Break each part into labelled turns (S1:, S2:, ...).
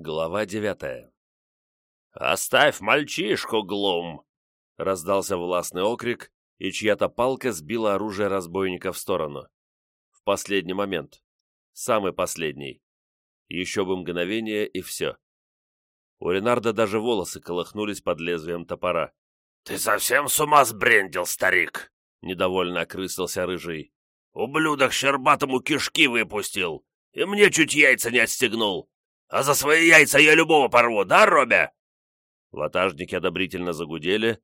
S1: Глава девятая. «Оставь мальчишку, Глум!» — раздался властный окрик, и чья-то палка сбила оружие разбойника в сторону. В последний момент. Самый последний. Еще бы мгновение, и все. У Ренарда даже волосы колыхнулись под лезвием топора.
S2: «Ты совсем с ума сбрендил, старик?»
S1: — недовольно окрысился рыжий.
S2: «Ублюдок щербатому кишки выпустил, и мне чуть яйца не отстегнул. А за свои яйца я любого порву, да, Робя?»
S1: Ватажники одобрительно загудели,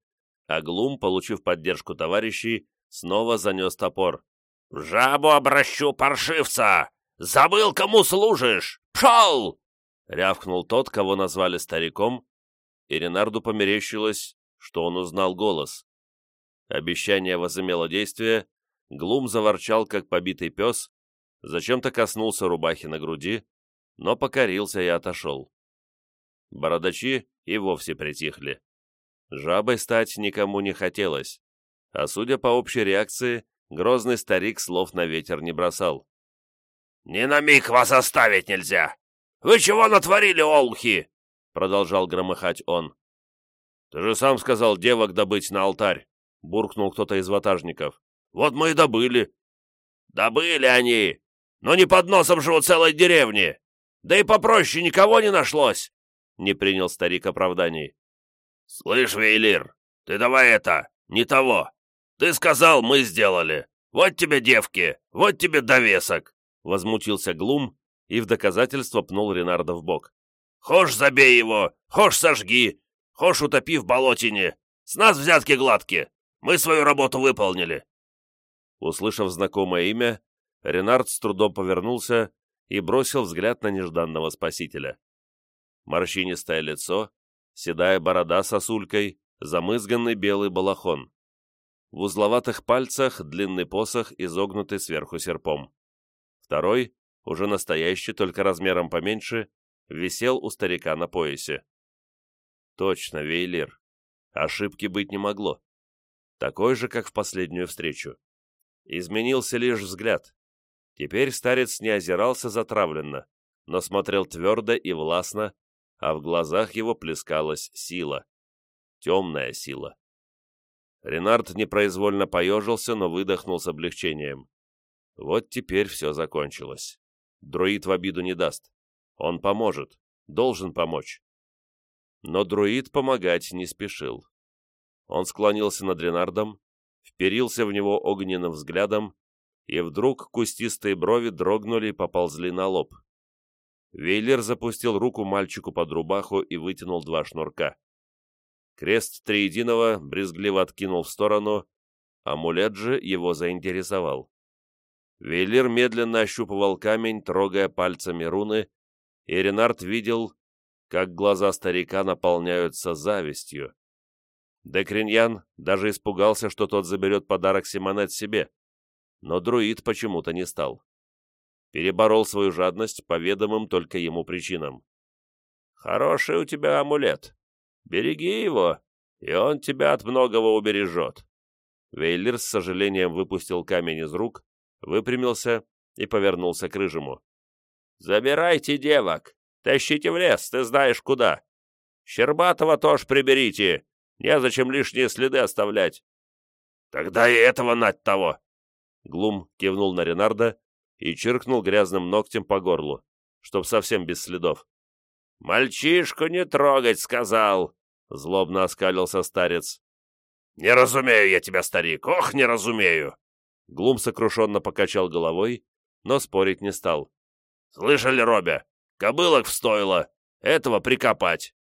S1: а Глум, получив поддержку товарищей, снова занес топор.
S2: «В жабу обращу паршивца! Забыл, кому служишь! Пшел!»
S1: Рявкнул тот, кого назвали стариком, и Ренарду померещилось, что он узнал голос. Обещание возымело действие, Глум заворчал, как побитый пес, зачем-то коснулся рубахи на груди, но покорился и отошел. Бородачи и вовсе притихли. Жабой стать никому не хотелось, а судя по общей реакции, грозный старик слов на ветер не бросал.
S2: «Ни на миг вас оставить нельзя! Вы чего натворили, олухи?» продолжал громыхать он.
S1: «Ты же сам сказал девок добыть на алтарь!» буркнул кто-то из ватажников.
S2: «Вот мы и добыли!» «Добыли они, но не под носом у целой деревни! Да и попроще никого не нашлось!» не принял старик оправданий. «Слышь, Вейлир, ты давай это, не того. Ты сказал, мы сделали. Вот тебе девки, вот тебе довесок!» Возмутился Глум и в доказательство пнул Ренарда в бок. «Хошь забей его, хошь сожги, хошь утопи в болотине. С нас взятки гладкие. Мы свою работу выполнили».
S1: Услышав знакомое имя, Ренард с трудом повернулся и бросил взгляд на нежданного спасителя. Морщинистое лицо, седая борода сосулькой, замызганный белый балахон. В узловатых пальцах длинный посох, изогнутый сверху серпом. Второй, уже настоящий, только размером поменьше, висел у старика на поясе. Точно, Вейлир. Ошибки быть не могло. Такой же, как в последнюю встречу. Изменился лишь взгляд. Теперь старец не озирался затравленно, но смотрел твердо и властно, а в глазах его плескалась сила. Темная сила. Ренард непроизвольно поежился, но выдохнул с облегчением. Вот теперь все закончилось. Друид в обиду не даст. Он поможет, должен помочь. Но друид помогать не спешил. Он склонился над Ренардом, вперился в него огненным взглядом, и вдруг кустистые брови дрогнули и поползли на лоб. Вейлер запустил руку мальчику под рубаху и вытянул два шнурка. Крест Триединого брезгливо откинул в сторону, амулет же его заинтересовал. Вейлер медленно ощупывал камень, трогая пальцами руны, и Ренард видел, как глаза старика наполняются завистью. Декриньян даже испугался, что тот заберет подарок Симонет себе, но друид почему-то не стал переборол свою жадность по ведомым только ему причинам. «Хороший у тебя амулет. Береги его, и он тебя от многого убережет». Вейлер с сожалением выпустил камень из рук, выпрямился и повернулся к рыжему. «Забирайте девок, тащите в лес, ты знаешь куда. Щербатого тоже приберите, незачем лишние следы оставлять».
S2: «Тогда и этого нать того!»
S1: Глум кивнул на Ренарда и чиркнул грязным ногтем по горлу, чтоб совсем без следов.
S2: «Мальчишку не трогать, сказал!» — злобно оскалился старец. «Не разумею я тебя, старик, ох, не разумею!»
S1: Глум сокрушенно покачал головой, но спорить не стал.
S2: «Слышали, Робя? Кобылок встоило! Этого прикопать!»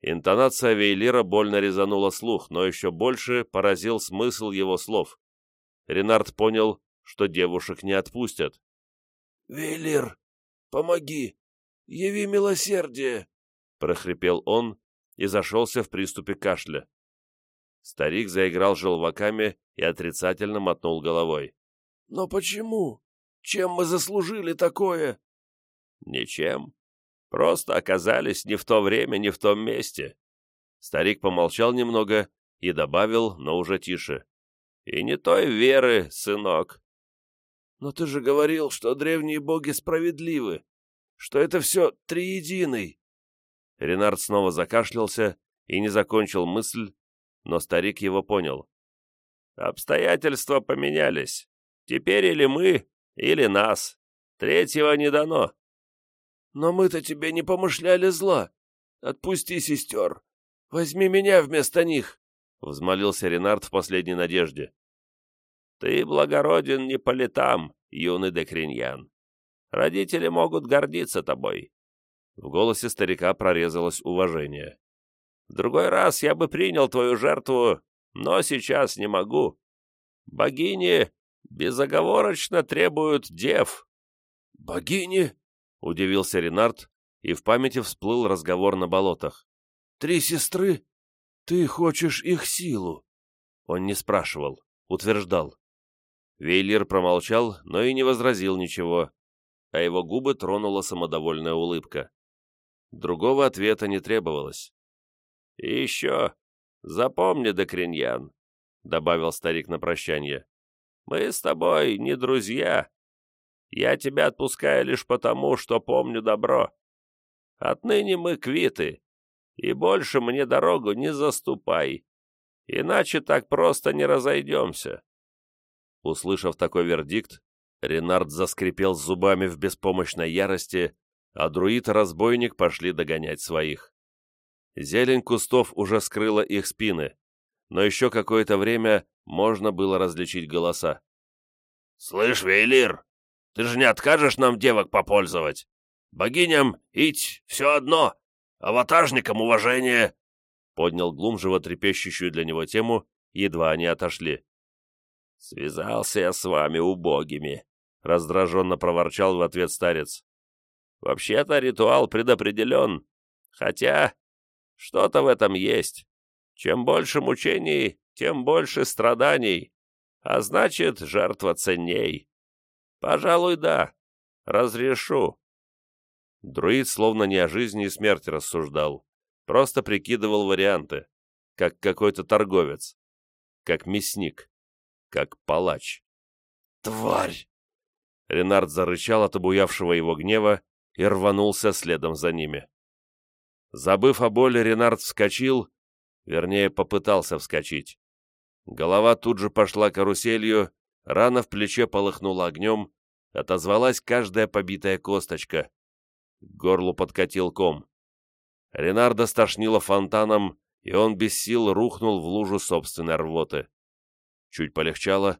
S1: Интонация Вейлира больно резанула слух, но еще больше поразил смысл его слов. Ренард понял, что девушек не отпустят.
S3: «Велир, помоги! Яви милосердие!» — прохрипел он и зашелся в приступе кашля.
S1: Старик заиграл желваками и отрицательно мотнул головой.
S3: «Но почему? Чем мы заслужили такое?»
S1: «Ничем. Просто оказались не в то время, не в том месте». Старик помолчал немного и добавил, но уже тише. «И не той веры, сынок.
S3: Но ты же говорил, что древние боги справедливы, что это все триединый.
S1: Ренард снова закашлялся и не закончил мысль, но старик его понял. «Обстоятельства поменялись. Теперь или мы, или нас. Третьего не дано».
S3: «Но мы-то тебе не помышляли зла. Отпусти сестер. Возьми меня вместо них», — взмолился Ренард в последней надежде.
S1: «Ты благороден не по летам, юный Декриньян. Родители могут гордиться тобой». В голосе старика прорезалось уважение. «В другой раз я бы принял твою жертву, но сейчас не могу. Богини безоговорочно требуют дев».
S3: «Богини?» — удивился
S1: Ренард, и в памяти всплыл разговор на болотах.
S3: «Три сестры? Ты хочешь их силу?»
S1: Он не спрашивал, утверждал. Вейлир промолчал, но и не возразил ничего, а его губы тронула самодовольная улыбка. Другого ответа не требовалось. «И еще, запомни, Докриньян», — добавил старик на прощание, — «мы с тобой не друзья. Я тебя отпускаю лишь потому, что помню добро. Отныне мы квиты, и больше мне дорогу не заступай, иначе так просто не разойдемся». Услышав такой вердикт, Ренард заскрипел зубами в беспомощной ярости, а друид-разбойник пошли догонять своих. Зелень кустов уже скрыла их спины, но еще какое-то время можно было различить голоса.
S2: «Слышь, Вейлир, ты же не откажешь нам девок попользовать? Богиням ить все одно, а ватажникам уважение!»
S1: Поднял глум животрепещущую для него тему, едва они отошли. «Связался я с вами, убогими», — раздраженно проворчал в ответ старец. «Вообще-то ритуал предопределен, хотя что-то в этом есть. Чем больше мучений, тем больше страданий, а значит, жертва ценней. Пожалуй, да, разрешу». Друид словно не о жизни и смерти рассуждал, просто прикидывал варианты, как какой-то торговец, как мясник как палач.
S3: «Тварь!»
S1: Ренард зарычал от обуявшего его гнева и рванулся следом за ними. Забыв о боли, Ренард вскочил, вернее, попытался вскочить. Голова тут же пошла каруселью, рана в плече полыхнула огнем, отозвалась каждая побитая косточка. К горлу подкатил ком. Ренарда стошнило фонтаном, и он без сил рухнул в лужу собственной рвоты. Чуть полегчало,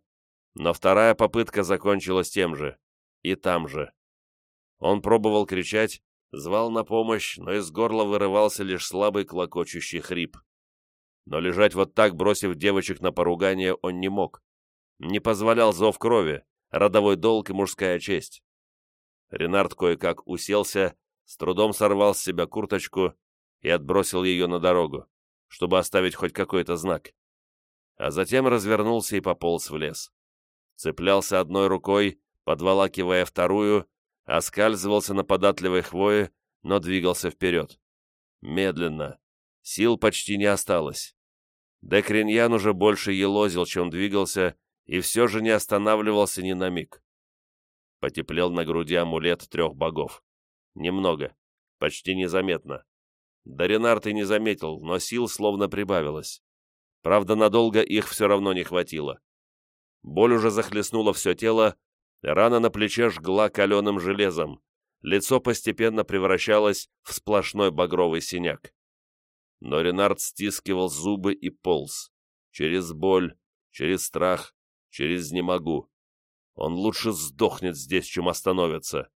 S1: но вторая попытка закончилась тем же. И там же. Он пробовал кричать, звал на помощь, но из горла вырывался лишь слабый клокочущий хрип. Но лежать вот так, бросив девочек на поругание, он не мог. Не позволял зов крови, родовой долг и мужская честь. Ренард кое-как уселся, с трудом сорвал с себя курточку и отбросил ее на дорогу, чтобы оставить хоть какой-то знак а затем развернулся и пополз в лес. Цеплялся одной рукой, подволакивая вторую, оскальзывался на податливой хвое, но двигался вперед. Медленно. Сил почти не осталось. Декриньян уже больше елозил, чем двигался, и все же не останавливался ни на миг. Потеплел на груди амулет трех богов. Немного, почти незаметно. Даринард и не заметил, но сил словно прибавилось. Правда, надолго их все равно не хватило. Боль уже захлестнула все тело, рана на плече жгла каленым железом, лицо постепенно превращалось в сплошной багровый синяк. Но Ренард стискивал зубы и полз. Через боль, через страх, через «не могу». Он лучше сдохнет здесь, чем остановится.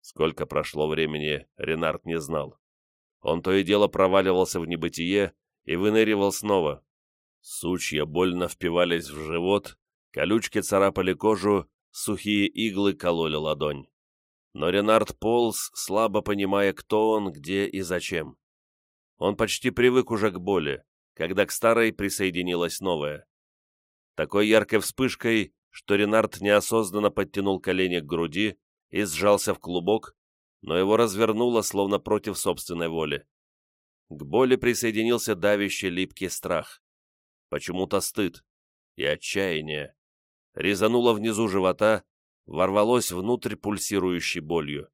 S1: Сколько прошло времени, Ренард не знал. Он то и дело проваливался в небытие и выныривал снова, Сучья больно впивались в живот, колючки царапали кожу, сухие иглы кололи ладонь. Но Ренард полз, слабо понимая, кто он, где и зачем. Он почти привык уже к боли, когда к старой присоединилась новая. Такой яркой вспышкой, что Ренард неосознанно подтянул колени к груди и сжался в клубок, но его развернуло, словно против собственной воли. К боли присоединился давящий липкий страх почему-то стыд и отчаяние. Резануло внизу живота, ворвалось внутрь пульсирующей болью.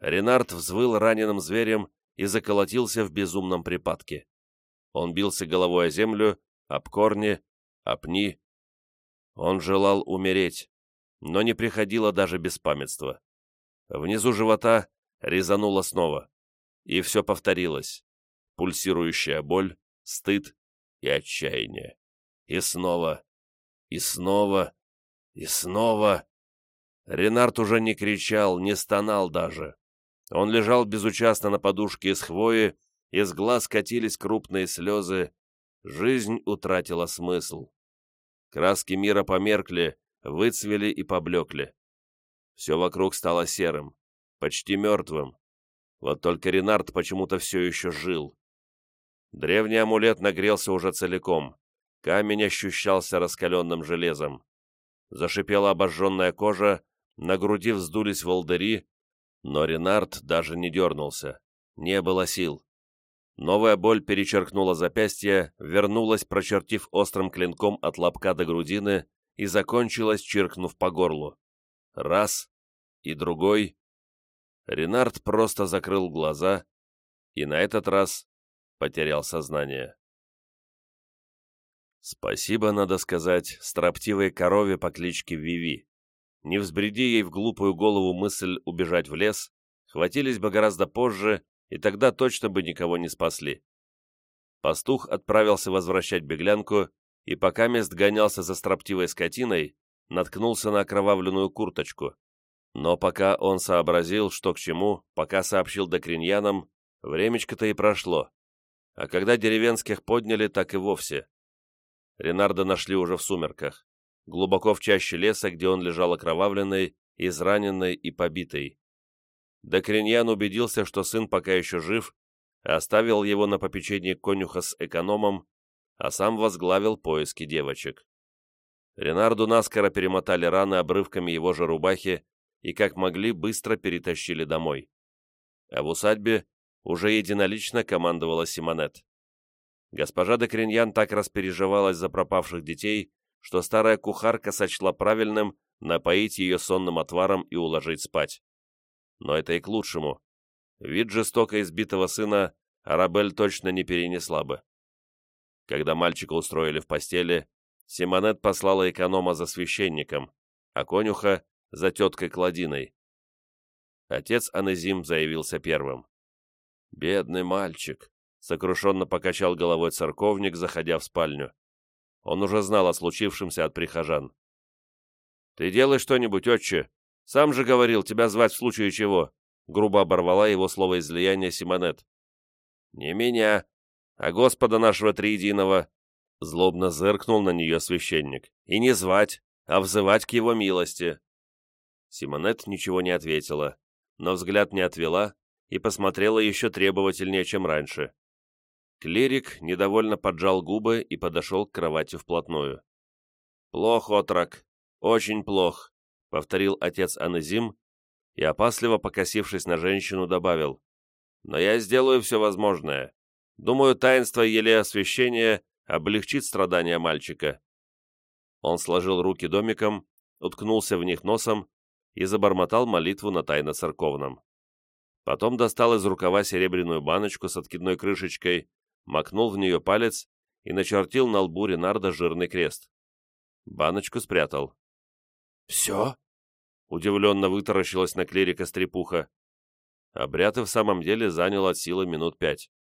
S1: Ренард взвыл раненым зверем и заколотился в безумном припадке. Он бился головой о землю, об корни, о пни. Он желал умереть, но не приходило даже беспамятства. Внизу живота резануло снова, и все повторилось. Пульсирующая боль, стыд и отчаяние. И снова, и снова, и снова. Ренард уже не кричал, не стонал даже. Он лежал безучастно на подушке из хвои, из глаз катились крупные слезы. Жизнь утратила смысл. Краски мира померкли, выцвели и поблекли. Все вокруг стало серым, почти мертвым. Вот только Ренард почему-то все еще жил. Древний амулет нагрелся уже целиком. Камень ощущался раскаленным железом. Зашипела обожженная кожа, на груди вздулись волдыри, но Ренард даже не дернулся. Не было сил. Новая боль перечеркнула запястье, вернулась, прочертив острым клинком от лобка до грудины и закончилась, чиркнув по горлу. Раз и другой. Ренард просто закрыл глаза и на этот раз потерял сознание. Спасибо, надо сказать, строптивой корове по кличке Виви. Не взбреди ей в глупую голову мысль убежать в лес, хватились бы гораздо позже, и тогда точно бы никого не спасли. Пастух отправился возвращать беглянку, и пока мест гонялся за строптивой скотиной, наткнулся на окровавленную курточку. Но пока он сообразил, что к чему, пока сообщил докриньянам, времечко-то и прошло. А когда деревенских подняли, так и вовсе. Ренарда нашли уже в сумерках глубоко в чаще леса, где он лежал окровавленный, израненный и побитый. Докриньян убедился, что сын пока еще жив, оставил его на попечении конюха с экономом, а сам возглавил поиски девочек. Ренарду наскоро перемотали раны обрывками его же рубахи и, как могли, быстро перетащили домой. А в усадьбе уже единолично командовала Симонет. Госпожа Декриньян так распереживалась за пропавших детей, что старая кухарка сочла правильным напоить ее сонным отваром и уложить спать. Но это и к лучшему. Вид жестоко избитого сына Арабель точно не перенесла бы. Когда мальчика устроили в постели, Симонет послала эконома за священником, а конюха — за теткой Кладиной. Отец Анезим заявился первым. «Бедный мальчик», — сокрушенно покачал головой церковник, заходя в спальню. Он уже знал о случившемся от прихожан. «Ты делай что-нибудь, отче. Сам же говорил, тебя звать в случае чего», — грубо оборвала его слово излияния Симонет. «Не меня, а Господа нашего Триединого», — злобно зыркнул на нее священник. «И не звать, а взывать к его милости». Симонет ничего не ответила, но взгляд не отвела и посмотрела еще требовательнее, чем раньше. Клирик недовольно поджал губы и подошел к кровати вплотную. «Плох, отрок, очень плох», — повторил отец Анезим и, опасливо покосившись на женщину, добавил. «Но я сделаю все возможное. Думаю, таинство еле освящения облегчит страдания мальчика». Он сложил руки домиком, уткнулся в них носом и забормотал молитву на тайно-церковном. Потом достал из рукава серебряную баночку с откидной крышечкой макнул в нее палец и начертил на лбу Ренарда жирный крест. Баночку спрятал. «Все?» — удивленно вытаращилась на клирика стрепуха. Обряд и в самом деле занял от силы минут пять.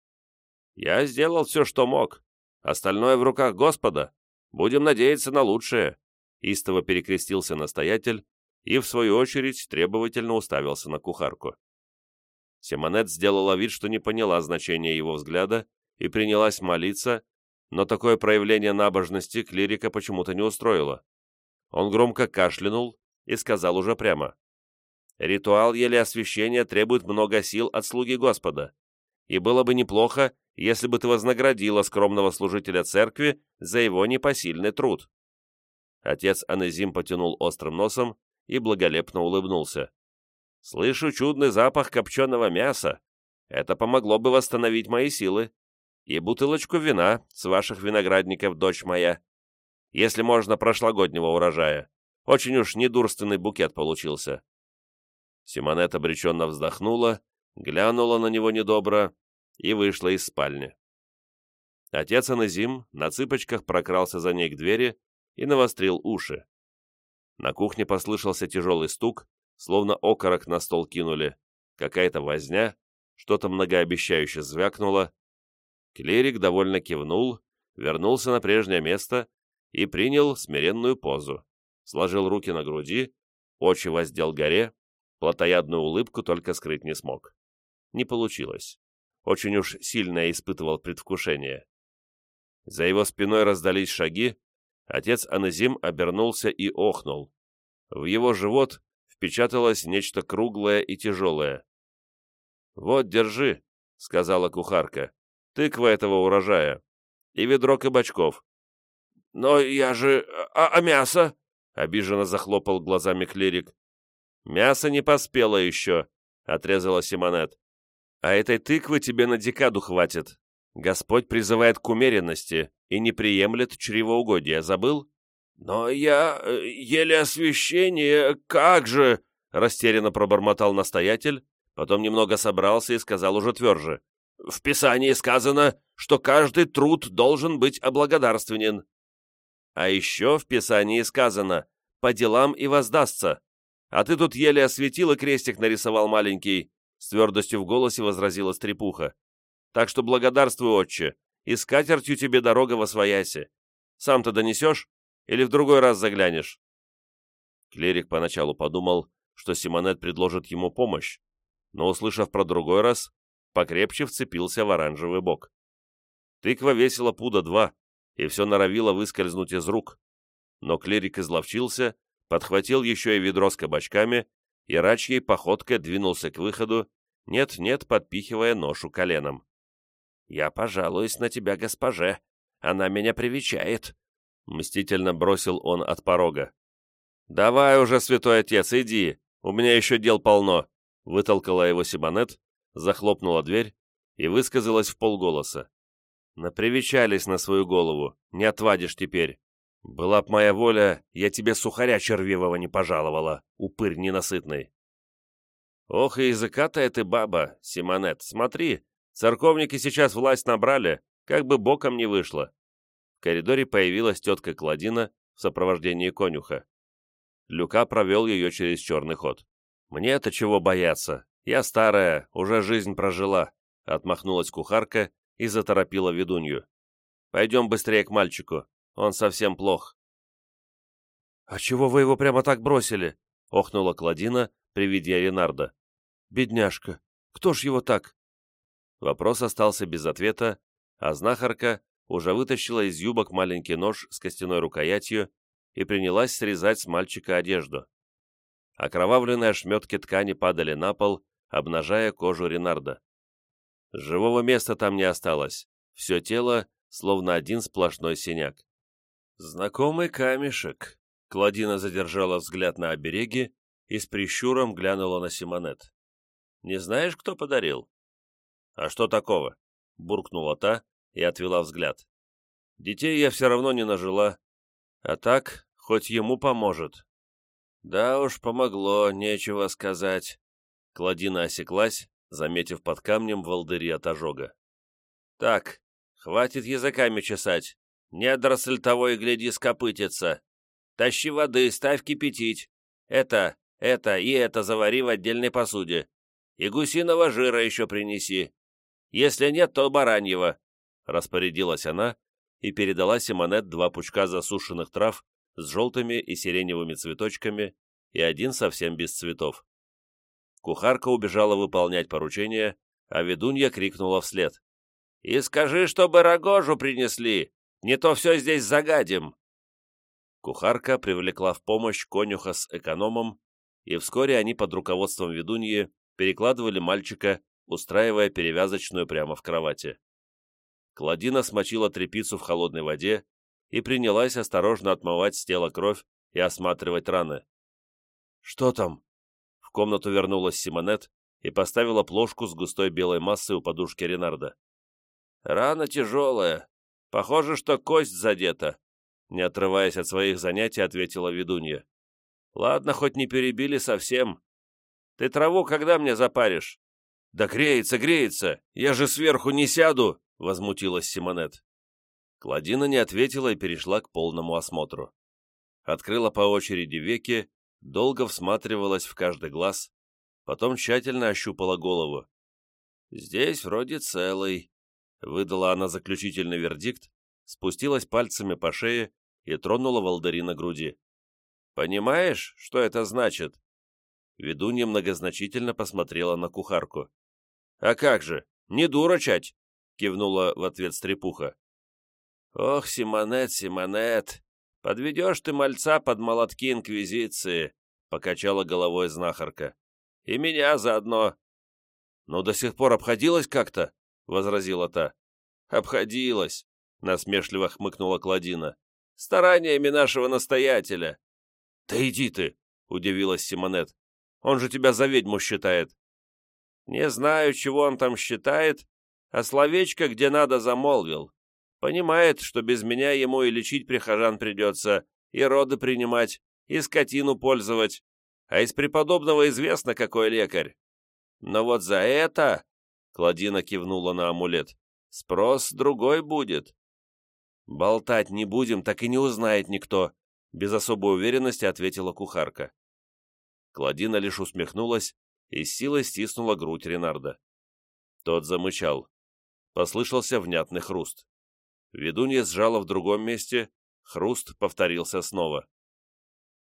S1: «Я сделал все, что мог. Остальное в руках Господа. Будем надеяться на лучшее», — истово перекрестился настоятель и, в свою очередь, требовательно уставился на кухарку. Симонет сделала вид, что не поняла значения его взгляда и принялась молиться, но такое проявление набожности клирика почему-то не устроило. Он громко кашлянул и сказал уже прямо. «Ритуал еле освящения требует много сил от слуги Господа, и было бы неплохо, если бы ты вознаградила скромного служителя церкви за его непосильный труд». Отец Анезим потянул острым носом и благолепно улыбнулся. «Слышу чудный запах копченого мяса. Это помогло бы восстановить мои силы и бутылочку вина с ваших виноградников, дочь моя. Если можно, прошлогоднего урожая. Очень уж недурственный букет получился». Симонет обреченно вздохнула, глянула на него недобро и вышла из спальни. Отец Аназим на цыпочках прокрался за ней к двери и навострил уши. На кухне послышался тяжелый стук, словно окорок на стол кинули, какая-то возня, что-то многообещающе звякнуло. Клирик довольно кивнул, вернулся на прежнее место и принял смиренную позу. Сложил руки на груди, очи воздел горе, плотоядную улыбку только скрыть не смог. Не получилось. Очень уж сильно испытывал предвкушение. За его спиной раздались шаги, отец Аназим обернулся и охнул. В его живот впечаталось нечто круглое и тяжелое. «Вот, держи», — сказала кухарка, — «тыква этого урожая и ведро кабачков».
S2: «Но я же... А, а мясо?» — обиженно захлопал глазами клирик.
S1: «Мясо не поспело еще», — отрезала Симонет. «А этой тыквы тебе на декаду хватит. Господь призывает к умеренности и не приемлет чревоугодия, забыл?»
S2: «Но я... Э, еле освещение, как же...» — растерянно пробормотал настоятель, потом немного собрался и сказал уже тверже. «В Писании сказано, что каждый труд должен быть облагодарственен».
S1: «А еще в Писании сказано, по делам и воздастся. А ты тут еле осветил и крестик нарисовал маленький», — с твердостью в голосе возразила стрепуха. «Так что благодарствуй, отче, и с катертью тебе дорога во свояси. Сам-то донесешь?» Или в другой раз заглянешь?» Клерик поначалу подумал, что Симонет предложит ему помощь, но, услышав про другой раз, покрепче вцепился в оранжевый бок. Тыква весила пуда два, и все норовило выскользнуть из рук. Но клирик изловчился, подхватил еще и ведро с кабачками и рачьей походкой двинулся к выходу, нет-нет, подпихивая ношу коленом. «Я пожалуюсь на тебя, госпоже. Она меня привечает», Мстительно бросил он от порога. «Давай уже, святой отец, иди, у меня еще дел полно», вытолкала его Сибанет, захлопнула дверь и высказалась в полголоса. «Напривечались на свою голову, не отвадишь теперь. Была б моя воля, я тебе сухаря червивого не пожаловала, упырь ненасытный». «Ох и языка-то ты баба, Симонет, смотри, церковники сейчас власть набрали, как бы боком не вышло в коридоре появилась тетка Кладина в сопровождении конюха. Люка провел ее через черный ход. «Мне-то чего бояться? Я старая, уже жизнь прожила», — отмахнулась кухарка и заторопила ведунью. «Пойдем быстрее к мальчику, он совсем плох». «А чего вы его прямо так бросили?» — охнула Кладина при виде Ренарда. «Бедняжка, кто ж его так?» Вопрос остался без ответа, а знахарка уже вытащила из юбок маленький нож с костяной рукоятью и принялась срезать с мальчика одежду. Окровавленные ошметки ткани падали на пол, обнажая кожу Ренарда. Живого места там не осталось, все тело словно один сплошной синяк. «Знакомый камешек», — Кладина задержала взгляд на обереги и с прищуром глянула на Симонет. «Не знаешь, кто подарил?» «А что такого?» — буркнула та, и отвела взгляд. Детей я все равно не нажила, а так хоть ему поможет. Да уж, помогло, нечего сказать. Кладина осеклась, заметив под камнем волдыри от ожога. Так, хватит языками чесать. Недоросль того и гляди скопытится. Тащи воды, ставь кипятить. Это, это и это завари в отдельной посуде. И гусиного жира еще принеси. Если нет, то бараньего распорядилась она и передала Симонет два пучка засушенных трав с желтыми и сиреневыми цветочками и один совсем без цветов. Кухарка убежала выполнять поручение, а ведунья крикнула вслед. «И скажи, чтобы рогожу принесли, не то все здесь загадим!» Кухарка привлекла в помощь конюха с экономом, и вскоре они под руководством ведуньи перекладывали мальчика, устраивая перевязочную прямо в кровати. Кладина смочила тряпицу в холодной воде и принялась осторожно отмывать с тела кровь и осматривать раны. «Что там?» В комнату вернулась Симонет и поставила плошку с густой белой массой у подушки Ренарда. «Рана тяжелая. Похоже, что кость задета», не отрываясь от своих занятий, ответила ведунья. «Ладно, хоть не перебили совсем. Ты траву когда мне запаришь?»
S3: Да греется, греется! Я же сверху не сяду!» — возмутилась Симонет.
S1: Кладина не ответила и перешла к полному осмотру. Открыла по очереди веки, долго всматривалась в каждый глаз, потом тщательно ощупала голову. «Здесь вроде целый», — выдала она заключительный вердикт, спустилась пальцами по шее и тронула Валдари на груди. «Понимаешь, что это значит?» Ведунья многозначительно посмотрела на кухарку. «А как же, не дурачать!» — кивнула в ответ стрепуха. «Ох, Симонет, Симонет, подведешь ты мальца под молотки Инквизиции!» — покачала головой знахарка. «И меня заодно!» «Ну, до сих пор обходилась как-то?» — возразила та. «Обходилась!» — насмешливо хмыкнула Кладина. «Стараниями нашего настоятеля!» «Да иди ты!» — удивилась Симонет. Он же тебя за ведьму считает». «Не знаю, чего он там считает, а словечко где надо замолвил. Понимает, что без меня ему и лечить прихожан придется, и роды принимать, и скотину пользовать, а из преподобного известно, какой лекарь. Но вот за это...» — Кладина кивнула на амулет. «Спрос другой будет». «Болтать не будем, так и не узнает никто», — без особой уверенности ответила кухарка. Кладина лишь усмехнулась и с силой стиснула грудь Ренарда. Тот замычал. Послышался внятный хруст. Ведунья сжала в другом месте, хруст повторился снова.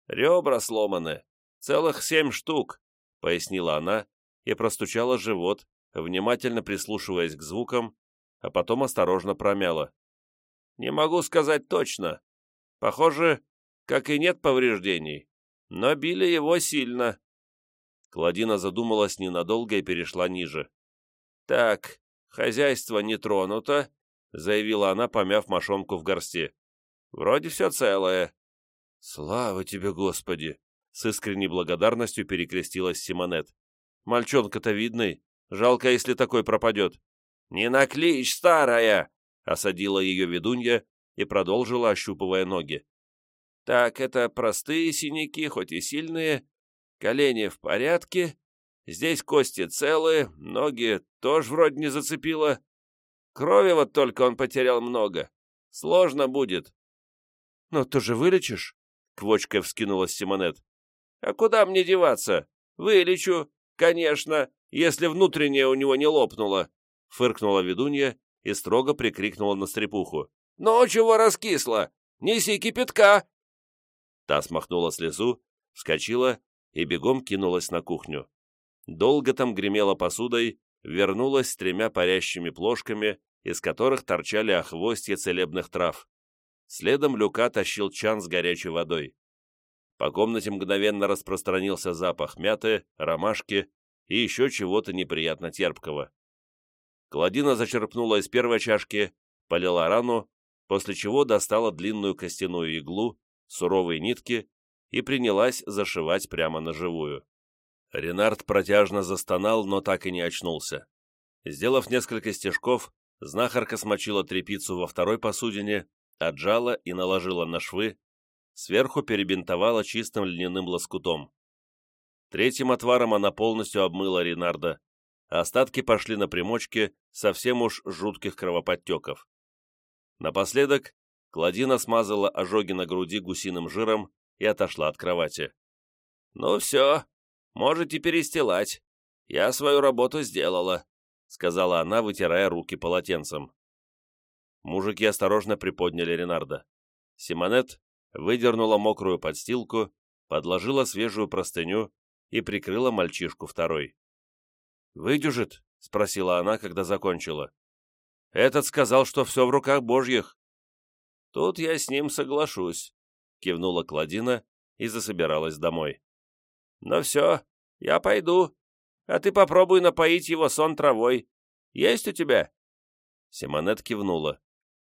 S1: «Ребра сломаны, целых семь штук», — пояснила она и простучала живот, внимательно прислушиваясь к звукам, а потом осторожно промяла. «Не могу сказать точно. Похоже, как и нет повреждений, но били его сильно. Кладина задумалась ненадолго и перешла ниже. «Так, хозяйство не тронуто», — заявила она, помяв мошонку в горсти. «Вроде все целое». «Слава тебе, Господи!» — с искренней благодарностью перекрестилась Симонет. «Мальчонка-то видный. Жалко, если такой пропадет». «Не наклич, старая!» — осадила ее ведунья и продолжила, ощупывая ноги. Так, это простые синяки, хоть и сильные. Колени в порядке. Здесь кости целые, ноги тоже вроде не зацепило. Крови вот только он потерял много. Сложно будет. — Но ты же вылечишь? — квочкой вскинулась Симонет. — А куда мне деваться? Вылечу, конечно, если внутреннее у него не лопнуло. Фыркнула ведунья и строго прикрикнула на стрепуху. — Ну, чего раскисло? Неси кипятка! Та смахнула слезу, вскочила и бегом кинулась на кухню. Долго там гремела посудой, вернулась с тремя парящими плошками, из которых торчали охвостья целебных трав. Следом Люка тащил чан с горячей водой. По комнате мгновенно распространился запах мяты, ромашки и еще чего-то неприятно терпкого. Кладина зачерпнула из первой чашки, полила рану, после чего достала длинную костяную иглу, суровые нитки и принялась зашивать прямо на живую. Ренард протяжно застонал, но так и не очнулся. Сделав несколько стежков, знахарка смочила тряпицу во второй посудине, отжала и наложила на швы, сверху перебинтовала чистым льняным лоскутом. Третьим отваром она полностью обмыла Ренарда, а остатки пошли на примочки совсем уж жутких кровоподтеков. Напоследок Кладина смазала ожоги на груди гусиным жиром и отошла от кровати. «Ну все, можете перестилать. Я свою работу сделала», — сказала она, вытирая руки полотенцем. Мужики осторожно приподняли Ренарда. Симонет выдернула мокрую подстилку, подложила свежую простыню и прикрыла мальчишку второй. «Выдюжит?» — спросила она, когда закончила. «Этот сказал, что все в руках божьих». «Тут я с ним соглашусь», — кивнула Кладина и засобиралась домой. «Ну все, я пойду, а ты попробуй напоить его сон травой. Есть у тебя?» Симонет кивнула.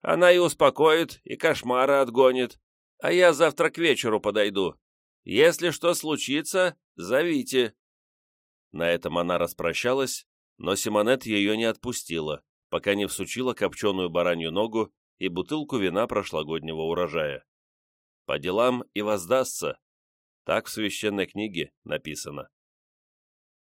S1: «Она и успокоит, и кошмары отгонит, а я завтра к вечеру подойду. Если что случится, зовите». На этом она распрощалась, но Симонет ее не отпустила, пока не всучила копченую баранью ногу и бутылку вина прошлогоднего урожая. По делам и воздастся. Так в священной книге написано.